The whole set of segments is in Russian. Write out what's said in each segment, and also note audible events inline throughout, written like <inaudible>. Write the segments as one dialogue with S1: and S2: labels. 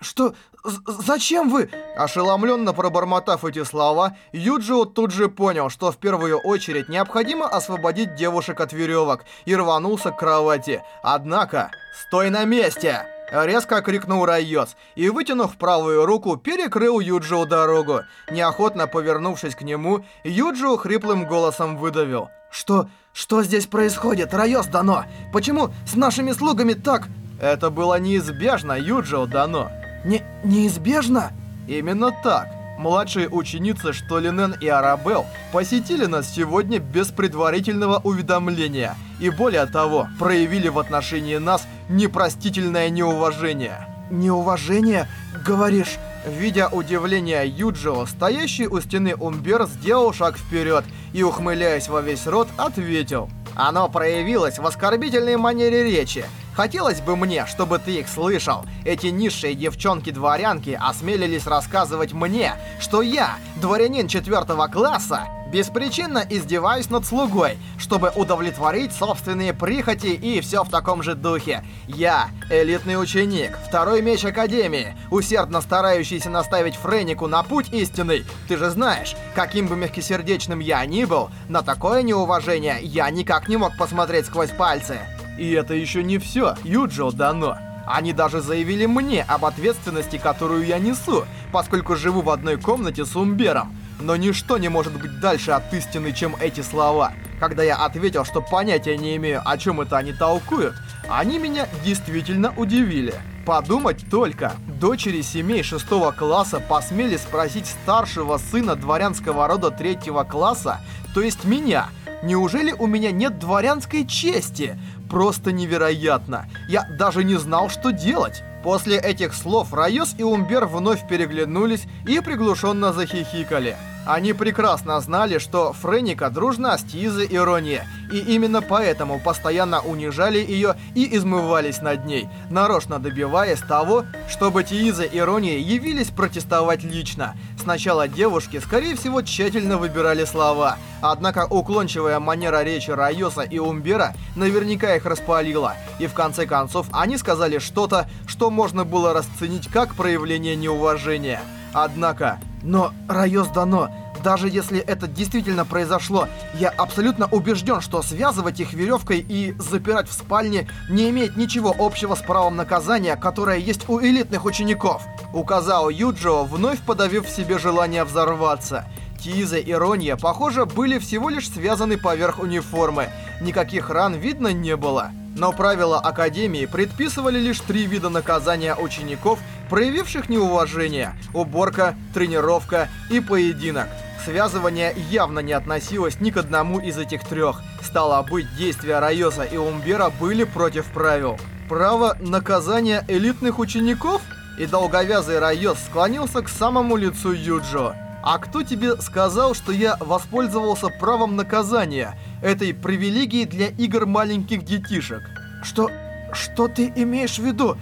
S1: Что? Зачем вы? Ошеломленно пробормотав эти слова, Юджио тут же понял, что в первую очередь необходимо освободить девушек от веревок и рванулся к кровати. Однако, стой на месте! Резко крикнул Райос и, вытянув правую руку, перекрыл Юджио дорогу. Неохотно повернувшись к нему, Юджио хриплым голосом выдавил. Что? Что здесь происходит, Райос Дано? Почему с нашими слугами так... Это было неизбежно, Юджио Дано. Не... неизбежно? Именно так. Младшие ученицы Штолинен и Арабел посетили нас сегодня без предварительного уведомления и более того, проявили в отношении нас непростительное неуважение. Неуважение? Говоришь... Видя удивление Юджио, стоящий у стены Умбер сделал шаг вперед и, ухмыляясь во весь рот, ответил. Оно проявилось в оскорбительной манере речи. Хотелось бы мне, чтобы ты их слышал. Эти низшие девчонки-дворянки осмелились рассказывать мне, что я, дворянин четвертого класса, беспричинно издеваюсь над слугой, чтобы удовлетворить собственные прихоти и все в таком же духе. Я, элитный ученик, второй меч Академии, усердно старающийся наставить Френику на путь истинный. Ты же знаешь, каким бы мягкосердечным я ни был, на такое неуважение я никак не мог посмотреть сквозь пальцы. И это еще не все, Юджио Дано. Они даже заявили мне об ответственности, которую я несу, поскольку живу в одной комнате с Умбером. Но ничто не может быть дальше от истины, чем эти слова. Когда я ответил, что понятия не имею, о чем это они толкуют, они меня действительно удивили. Подумать только, дочери семей шестого класса посмели спросить старшего сына дворянского рода третьего класса, то есть меня, неужели у меня нет дворянской чести? Просто невероятно. Я даже не знал, что делать. После этих слов Райос и Умбер вновь переглянулись и приглушенно захихикали. Они прекрасно знали, что Френика дружна с Тизой и Ронье, и именно поэтому постоянно унижали ее и измывались над ней, нарочно добиваясь того, чтобы Тииза и Ронье явились протестовать лично. Сначала девушки, скорее всего, тщательно выбирали слова, однако уклончивая манера речи Райоса и Умбера наверняка их распалила, и в конце концов они сказали что-то, что можно было расценить как проявление неуважения. Однако, но, Райос Дано, даже если это действительно произошло, я абсолютно убежден, что связывать их веревкой и запирать в спальне не имеет ничего общего с правом наказания, которое есть у элитных учеников. Указал Юджио, вновь подавив в себе желание взорваться. Тиза и Ронья, похоже, были всего лишь связаны поверх униформы. Никаких ран видно не было. Но правила Академии предписывали лишь три вида наказания учеников, проявивших неуважение – уборка, тренировка и поединок. Связывание явно не относилось ни к одному из этих трех. Стало быть, действия Райоса и Умбера были против правил. Право наказания элитных учеников? И долговязый Райос склонился к самому лицу Юджо. А кто тебе сказал, что я воспользовался правом наказания, этой привилегией для игр маленьких детишек? Что... что ты имеешь в виду?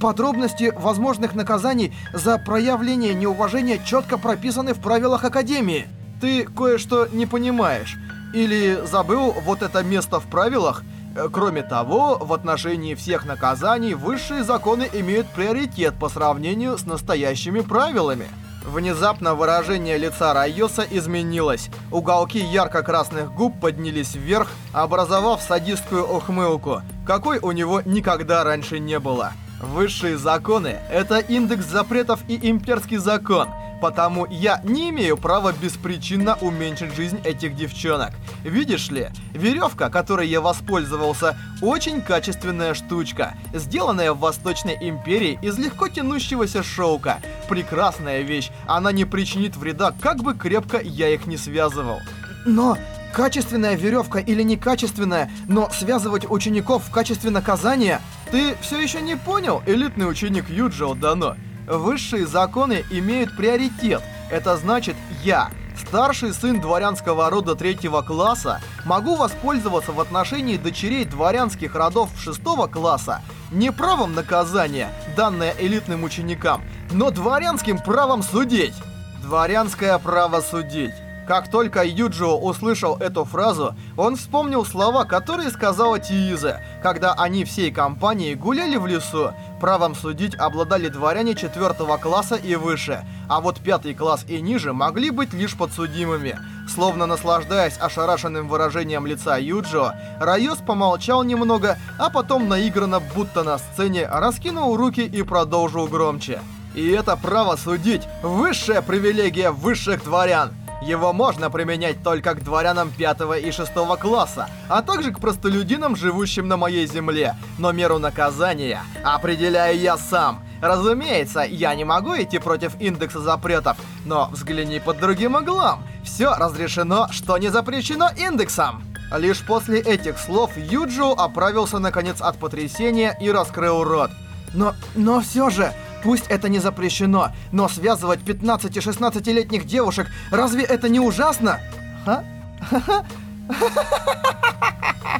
S1: Подробности возможных наказаний за проявление неуважения четко прописаны в правилах Академии. Ты кое-что не понимаешь. Или забыл вот это место в правилах? Э, Кроме того, в отношении всех наказаний высшие законы имеют приоритет по сравнению с настоящими правилами. Внезапно выражение лица Райоса изменилось. Уголки ярко-красных губ поднялись вверх, образовав садистскую ухмылку, какой у него никогда раньше не было. Высшие законы — это индекс запретов и имперский закон, потому я не имею права беспричинно уменьшить жизнь этих девчонок. Видишь ли, веревка, которой я воспользовался, очень качественная штучка, сделанная в Восточной империи из легко тянущегося шелка. Прекрасная вещь, она не причинит вреда, как бы крепко я их не связывал. Но качественная веревка или некачественная, но связывать учеников в качестве наказания... Ты все еще не понял, элитный ученик Юджио Дано? Высшие законы имеют приоритет. Это значит, я, старший сын дворянского рода третьего класса, могу воспользоваться в отношении дочерей дворянских родов шестого класса не правом наказания, данное элитным ученикам, но дворянским правом судить. Дворянское право судить. Как только Юджио услышал эту фразу, он вспомнил слова, которые сказала Тииза, когда они всей компанией гуляли в лесу. Правом судить обладали дворяне четвертого класса и выше, а вот пятый класс и ниже могли быть лишь подсудимыми. Словно наслаждаясь ошарашенным выражением лица Юджио, Райос помолчал немного, а потом наигранно, будто на сцене, раскинул руки и продолжил громче. И это право судить – высшая привилегия высших дворян. Его можно применять только к дворянам пятого и шестого класса, а также к простолюдинам, живущим на моей земле. Но меру наказания определяю я сам. Разумеется, я не могу идти против индекса запретов, но взгляни под другим углом. Все разрешено, что не запрещено индексом. Лишь после этих слов Юджио оправился наконец от потрясения и раскрыл рот. Но, но все же, Пусть это не запрещено, но связывать 15-16-летних девушек, разве это не ужасно? Ха? <laughs>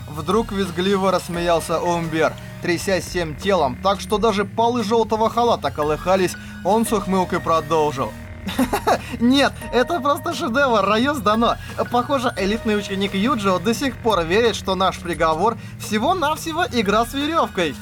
S1: Вдруг визгливо рассмеялся Умбер, трясясь всем телом, так что даже полы желтого халата колыхались, он с ухмылкой продолжил. <laughs> Нет, это просто шедевр, Райос дано. Похоже, элитный ученик Юджио до сих пор верит, что наш приговор всего-навсего игра с веревкой.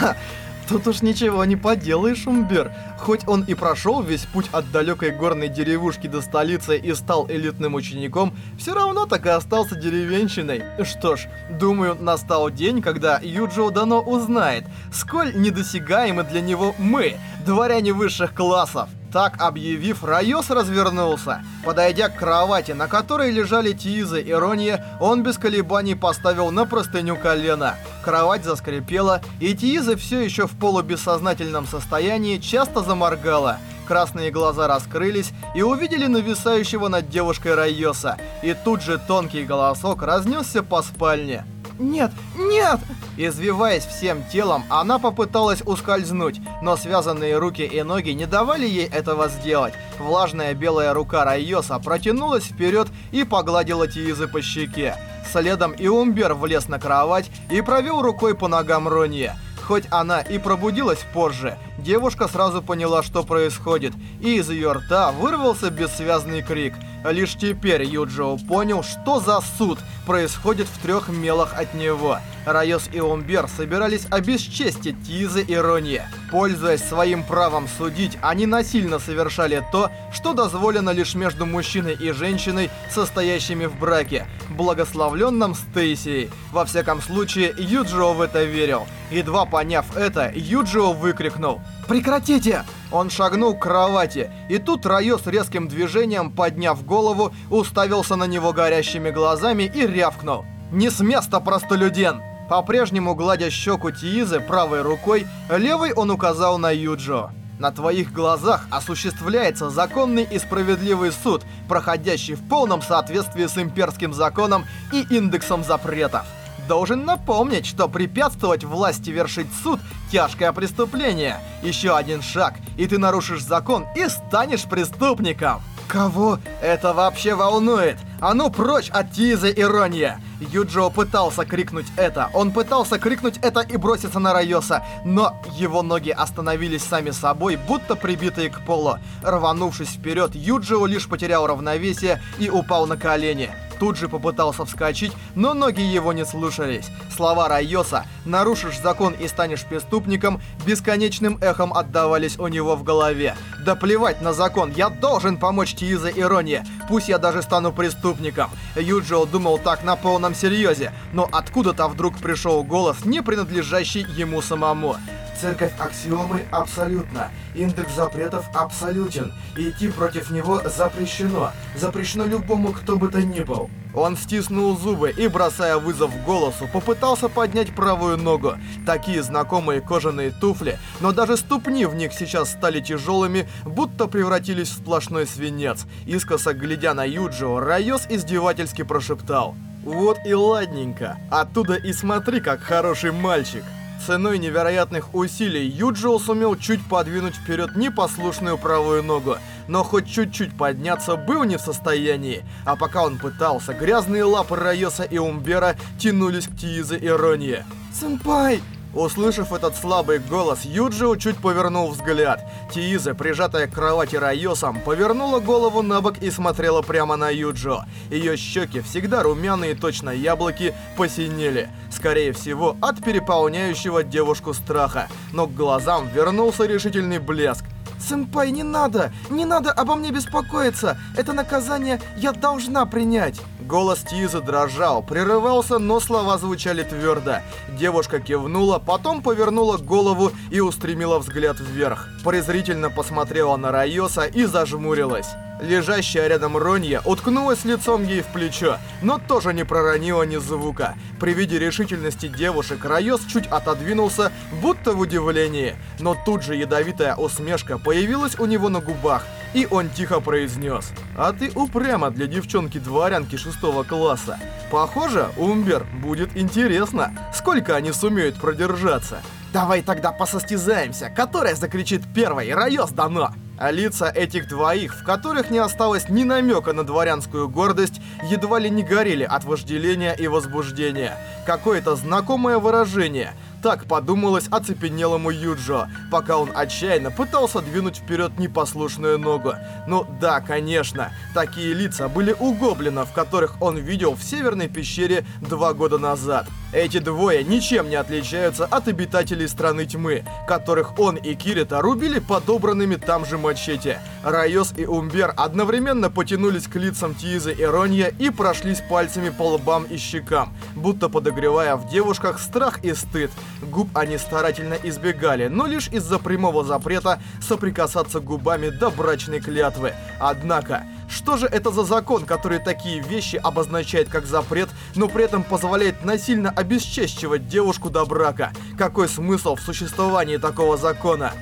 S1: <laughs> Тут уж ничего не поделаешь, Умбер. Хоть он и прошел весь путь от далекой горной деревушки до столицы и стал элитным учеником, все равно так и остался деревенщиной. Что ж, думаю, настал день, когда Юджио Дано узнает, сколь недосягаемы для него мы, дворяне высших классов. Так объявив, Райос развернулся. Подойдя к кровати, на которой лежали Тиза и Ронья, он без колебаний поставил на простыню колено. Кровать заскрипела, и Тиза все еще в полубессознательном состоянии часто заморгала. Красные глаза раскрылись и увидели нависающего над девушкой Райоса. И тут же тонкий голосок разнесся по спальне. «Нет! Нет!» Извиваясь всем телом, она попыталась ускользнуть, но связанные руки и ноги не давали ей этого сделать. Влажная белая рука Райоса протянулась вперед и погладила Тиизы по щеке. Следом и Умбер влез на кровать и провел рукой по ногам Ронье. Хоть она и пробудилась позже, девушка сразу поняла, что происходит, и из ее рта вырвался бессвязный крик. Лишь теперь Юджио понял, что за суд происходит в трех мелах от него. Райос и Умбер собирались обесчестить Тизы и Ронье. Пользуясь своим правом судить, они насильно совершали то, что дозволено лишь между мужчиной и женщиной, состоящими в браке, благословленном Стейсией. Во всяком случае, Юджио в это верил. Едва поняв это, Юджио выкрикнул «Прекратите!» Он шагнул к кровати, и тут Райо с резким движением, подняв голову, уставился на него горящими глазами и рявкнул. «Не с места, простолюдин!» По-прежнему гладя щеку Тиизы правой рукой, левой он указал на Юджо. На твоих глазах осуществляется законный и справедливый суд, проходящий в полном соответствии с имперским законом и индексом запретов. Должен напомнить, что препятствовать власти вершить суд – тяжкое преступление. Еще один шаг, и ты нарушишь закон и станешь преступником. Кого это вообще волнует? А ну прочь от Тизы ирония! Юджио пытался крикнуть это. Он пытался крикнуть это и броситься на Райоса, но его ноги остановились сами собой, будто прибитые к полу. Рванувшись вперед, Юджио лишь потерял равновесие и упал на колени тут же попытался вскочить, но ноги его не слушались. Слова Райоса «нарушишь закон и станешь преступником» бесконечным эхом отдавались у него в голове. «Да плевать на закон, я должен помочь Тиизе Ирония, пусть я даже стану преступником». Юджио думал так на полном серьезе, но откуда-то вдруг пришел голос, не принадлежащий ему самому.
S2: Церковь аксиомы абсолютно. Индекс запретов абсолютен. Идти против него запрещено. Запрещено любому, кто бы то ни был.
S1: Он стиснул зубы и, бросая вызов голосу, попытался поднять правую ногу. Такие знакомые кожаные туфли, но даже ступни в них сейчас стали тяжелыми, будто превратились в сплошной свинец. Искоса глядя на Юджио, Райос издевательски прошептал. «Вот и ладненько. Оттуда и смотри, как хороший мальчик». Ценой невероятных усилий Юджио сумел чуть подвинуть вперед непослушную правую ногу, но хоть чуть-чуть подняться был не в состоянии. А пока он пытался, грязные лапы Райоса и Умбера тянулись к Тиизе и Ронье.
S2: «Сэмпай!»
S1: Услышав этот слабый голос, Юджио чуть повернул взгляд. Тизе, прижатая к кровати Райосом, повернула голову на бок и смотрела прямо на Юджио. Ее щеки, всегда румяные точно яблоки, посинели. Скорее всего, от переполняющего девушку страха. Но к глазам вернулся решительный блеск.
S2: «Сэмпай, не надо! Не надо обо мне беспокоиться! Это наказание я должна принять!»
S1: Голос Тизы дрожал, прерывался, но слова звучали твердо. Девушка кивнула, потом повернула голову и устремила взгляд вверх. Презрительно посмотрела на Райоса и зажмурилась. Лежащая рядом Ронья уткнулась лицом ей в плечо, но тоже не проронила ни звука. При виде решительности девушек Райос чуть отодвинулся, будто в удивлении. Но тут же ядовитая усмешка появилась у него на губах, и он тихо произнес. «А ты упрямо для девчонки-дворянки шестого класса. Похоже, Умбер, будет интересно, сколько они сумеют продержаться».
S2: «Давай тогда посостязаемся, которая закричит первой, Райос дано!»
S1: А лица этих двоих, в которых не осталось ни намека на дворянскую гордость, едва ли не горели от вожделения и возбуждения. Какое-то знакомое выражение – так подумалось оцепенелому Юджо, пока он отчаянно пытался двинуть вперед непослушную ногу. Ну да, конечно, такие лица были у гоблинов, которых он видел в северной пещере два года назад. Эти двое ничем не отличаются от обитателей Страны Тьмы, которых он и Кирита рубили подобранными там же мачете. Райос и Умбер одновременно потянулись к лицам Тизы и Ронья и прошлись пальцами по лбам и щекам, будто подогревая в девушках страх и стыд. Губ они старательно избегали, но лишь из-за прямого запрета соприкасаться губами до брачной клятвы. Однако, что же это за закон, который такие вещи обозначает как запрет, но при этом позволяет насильно обесчещивать девушку до брака? Какой смысл в существовании такого закона?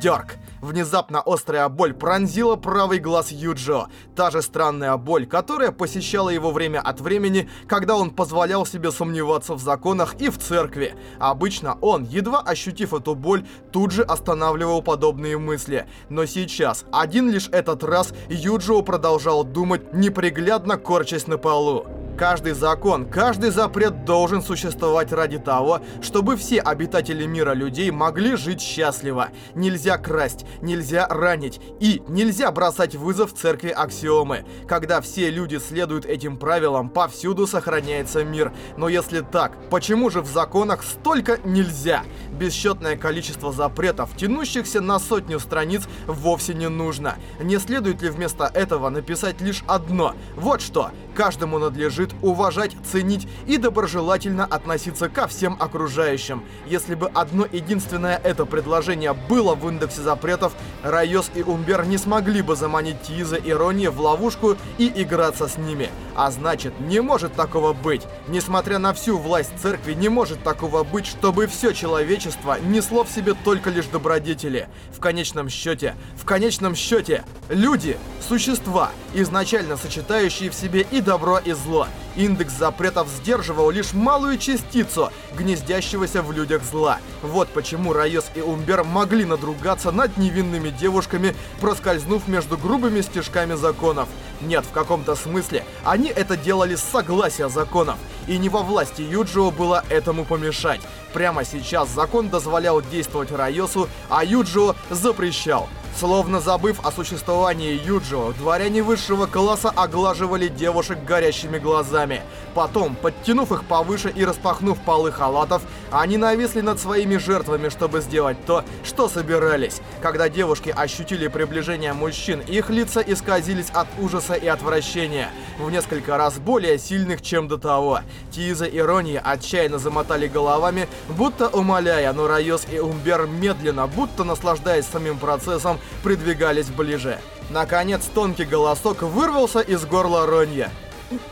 S1: Дёрк. Внезапно острая боль пронзила правый глаз Юджо. Та же странная боль, которая посещала его время от времени, когда он позволял себе сомневаться в законах и в церкви. Обычно он, едва ощутив эту боль, тут же останавливал подобные мысли. Но сейчас, один лишь этот раз, Юджио продолжал думать, неприглядно корчась на полу. Каждый закон, каждый запрет должен существовать ради того, чтобы все обитатели мира людей могли жить счастливо. Нельзя красть, нельзя ранить и нельзя бросать вызов церкви аксиомы. Когда все люди следуют этим правилам, повсюду сохраняется мир. Но если так, почему же в законах столько нельзя? Бесчетное количество запретов, тянущихся на сотню страниц, вовсе не нужно. Не следует ли вместо этого написать лишь одно? Вот что. Каждому надлежит уважать, ценить и доброжелательно относиться ко всем окружающим. Если бы одно единственное это предложение было в индексе запретов, Райос и Умбер не смогли бы заманить Тиза и Ронни в ловушку и играться с ними. А значит, не может такого быть. Несмотря на всю власть церкви, не может такого быть, чтобы все человечество несло в себе только лишь добродетели. В конечном счете, в конечном счете, люди – существа, изначально сочетающие в себе и добро, и зло. Индекс запретов сдерживал лишь малую частицу гнездящегося в людях зла. Вот почему Райос и Умбер могли надругаться над невинными девушками, проскользнув между грубыми стежками законов. Нет, в каком-то смысле, они это делали с согласия законов, и не во власти Юджио было этому помешать. Прямо сейчас закон дозволял действовать Райосу, а Юджио запрещал. Словно забыв о существовании Юджио, дворяне высшего класса оглаживали девушек горящими глазами. Потом, подтянув их повыше и распахнув полы халатов, они нависли над своими жертвами, чтобы сделать то, что собирались. Когда девушки ощутили приближение мужчин, их лица исказились от ужаса и отвращения, в несколько раз более сильных, чем до того. Тиза и Ронья отчаянно замотали головами, будто умоляя, но Райос и Умбер медленно, будто наслаждаясь самим процессом, придвигались ближе. Наконец, тонкий голосок вырвался из горла Ронья.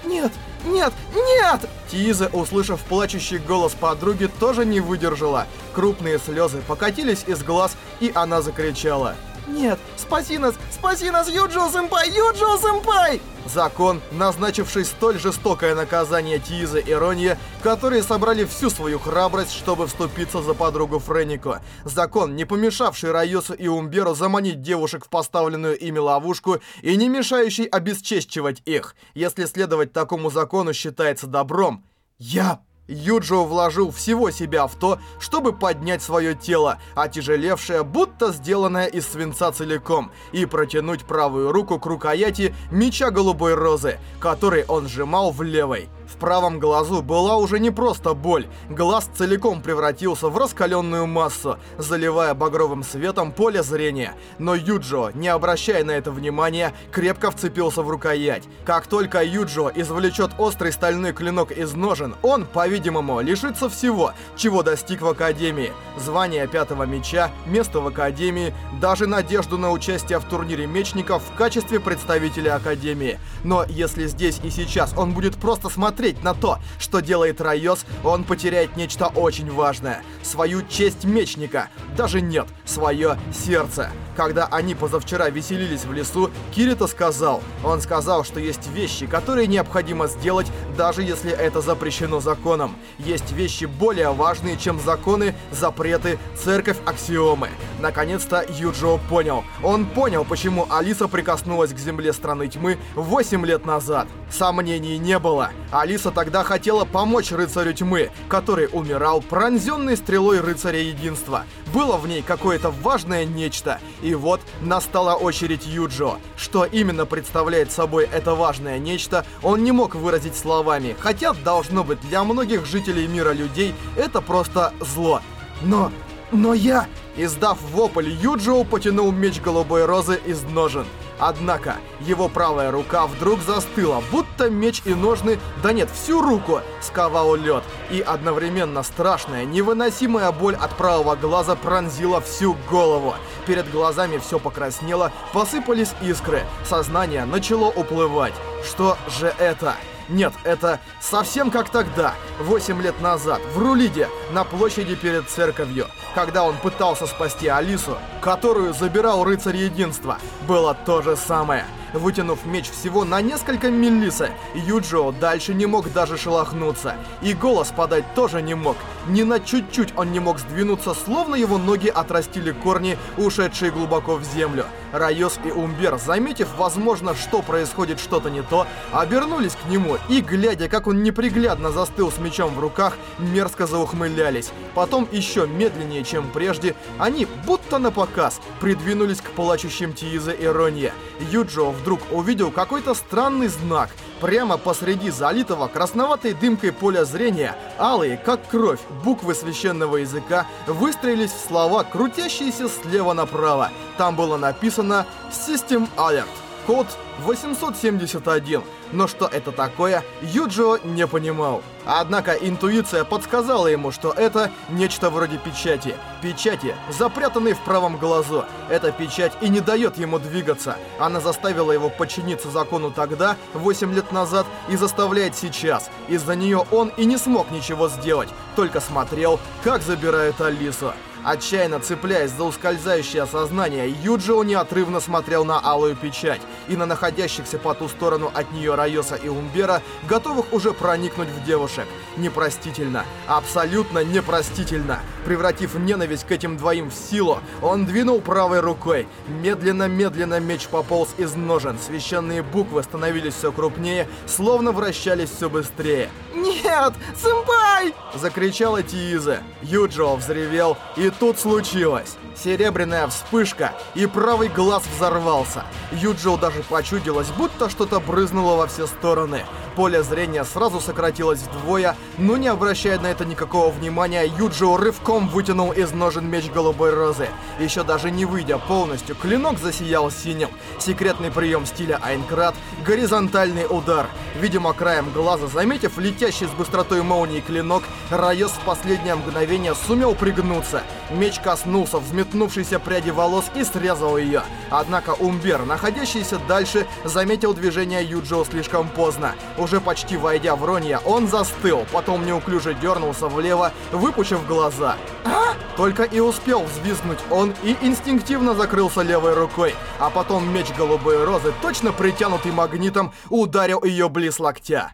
S2: «Нет, нет, нет!»
S1: Тиза, услышав плачущий голос подруги, тоже не выдержала. Крупные слезы покатились из глаз, и она закричала.
S2: «Нет, спаси нас! Спаси нас, Юджио-сэмпай! Юджио-сэмпай!»
S1: Закон, назначивший столь жестокое наказание Тиза и Ронье, которые собрали всю свою храбрость, чтобы вступиться за подругу Френику. Закон, не помешавший Райосу и Умберу заманить девушек в поставленную ими ловушку и не мешающий обесчещивать их. Если следовать такому закону считается добром, я Юджио вложил всего себя в то, чтобы поднять свое тело, отяжелевшее, будто сделанное из свинца целиком, и протянуть правую руку к рукояти меча голубой розы, который он сжимал в левой. В правом глазу была уже не просто боль, глаз целиком превратился в раскаленную массу, заливая багровым светом поле зрения. Но Юджио, не обращая на это внимания, крепко вцепился в рукоять. Как только Юджио извлечет острый стальной клинок из ножен, он, по-видимому, лишится всего, чего достиг в Академии. Звание пятого меча, место в Академии, даже надежду на участие в турнире мечников в качестве представителя Академии. Но если здесь и сейчас он будет просто смотреть смотреть на то, что делает Райос, он потеряет нечто очень важное. Свою честь мечника. Даже нет, свое сердце. Когда они позавчера веселились в лесу, Кирита сказал. Он сказал, что есть вещи, которые необходимо сделать, даже если это запрещено законом. Есть вещи более важные, чем законы, запреты, церковь, аксиомы. Наконец-то Юджио понял. Он понял, почему Алиса прикоснулась к земле страны тьмы 8 лет назад. Сомнений не было. Алиса тогда хотела помочь рыцарю тьмы, который умирал, пронзенный стрелой рыцаря единства. Было в ней какое-то важное нечто. И вот настала очередь Юджо. Что именно представляет собой это важное нечто, он не мог выразить словами. Хотя, должно быть, для многих жителей мира людей это просто зло. Но... но я... Издав вопль, Юджио потянул меч голубой розы из ножен. Однако, его правая рука вдруг застыла, будто меч и ножны, да нет, всю руку, сковал лед. И одновременно страшная, невыносимая боль от правого глаза пронзила всю голову. Перед глазами все покраснело, посыпались искры, сознание начало уплывать. Что же это? Нет, это совсем как тогда, 8 лет назад, в Рулиде, на площади перед церковью, когда он пытался спасти Алису, которую забирал рыцарь единства. Было то же самое. Вытянув меч всего на несколько миллиса, Юджио дальше не мог даже шелохнуться. И голос подать тоже не мог. Ни на чуть-чуть он не мог сдвинуться, словно его ноги отрастили корни, ушедшие глубоко в землю. Райос и Умбер, заметив, возможно, что происходит что-то не то, обернулись к нему и, глядя, как он неприглядно застыл с мечом в руках, мерзко заухмылялись. Потом еще медленнее, чем прежде, они, будто на показ, придвинулись к плачущим Тиизе и Ронье. Юджио вдруг увидел какой-то странный знак. Прямо посреди залитого красноватой дымкой поля зрения, алые, как кровь, буквы священного языка выстроились в слова, крутящиеся слева направо. Там было написано «System Alert». Код 871, но что это такое, Юджио не понимал. Однако интуиция подсказала ему, что это нечто вроде печати. Печати, запрятанной в правом глазу. Эта печать и не дает ему двигаться. Она заставила его подчиниться закону тогда, 8 лет назад, и заставляет сейчас. Из-за нее он и не смог ничего сделать, только смотрел, как забирают Алису. Отчаянно цепляясь за ускользающее сознание, Юджио неотрывно смотрел на алую печать и на находящихся по ту сторону от нее Райоса и Умбера, готовых уже проникнуть в девушек. Непростительно, абсолютно непростительно. Превратив ненависть к этим двоим в силу, он двинул правой рукой. Медленно-медленно меч пополз из ножен, священные буквы становились все крупнее, словно вращались все быстрее. «Нет, сэмпай!» — закричала Тииза. Юджио взревел, и тут случилось. Серебряная вспышка, и правый глаз взорвался. Юджио даже почудилось, будто что-то брызнуло во все стороны. Поле зрения сразу сократилось вдвое, но не обращая на это никакого внимания, Юджио рывком вытянул из ножен меч голубой розы. Еще даже не выйдя полностью, клинок засиял синим. Секретный прием стиля Айнкрат, горизонтальный удар. Видимо, краем глаза, заметив летящий с быстротой молнии клинок, Райос в последнее мгновение сумел пригнуться. Меч коснулся взметнувшейся пряди волос и срезал ее. Однако Умбер, находящийся дальше, заметил движение Юджио слишком поздно. Уже почти войдя в Ронья, он застыл, потом неуклюже дернулся влево, выпучив глаза. А? Только и успел взвизгнуть он и инстинктивно закрылся левой рукой, а потом меч голубой розы, точно притянутый магнитом, ударил ее близ локтя.